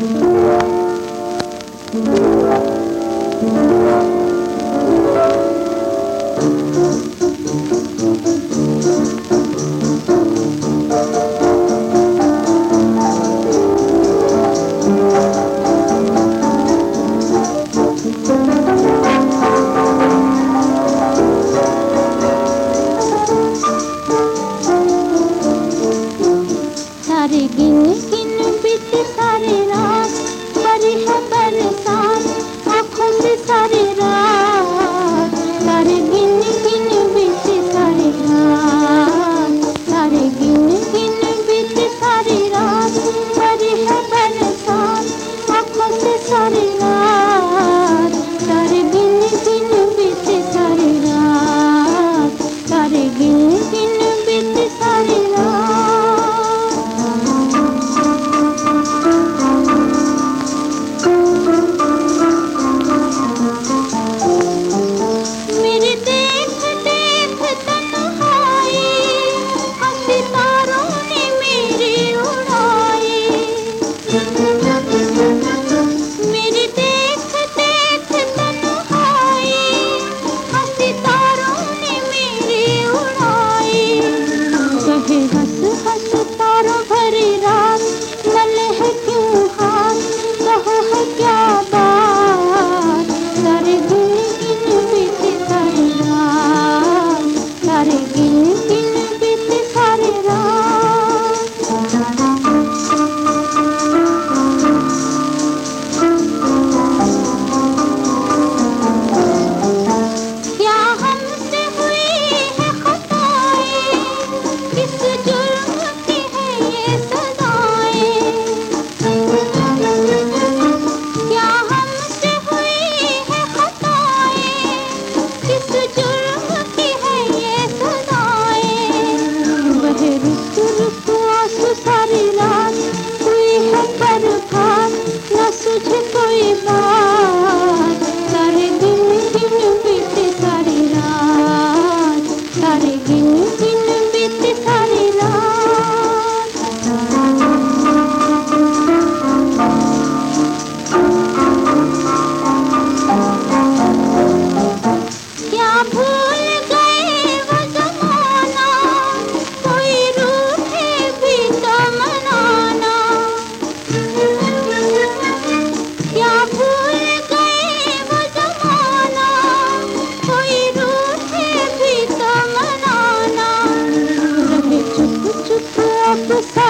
सारे सारे दिन दिन बीते सारे रात सारे दिन दिन do céu.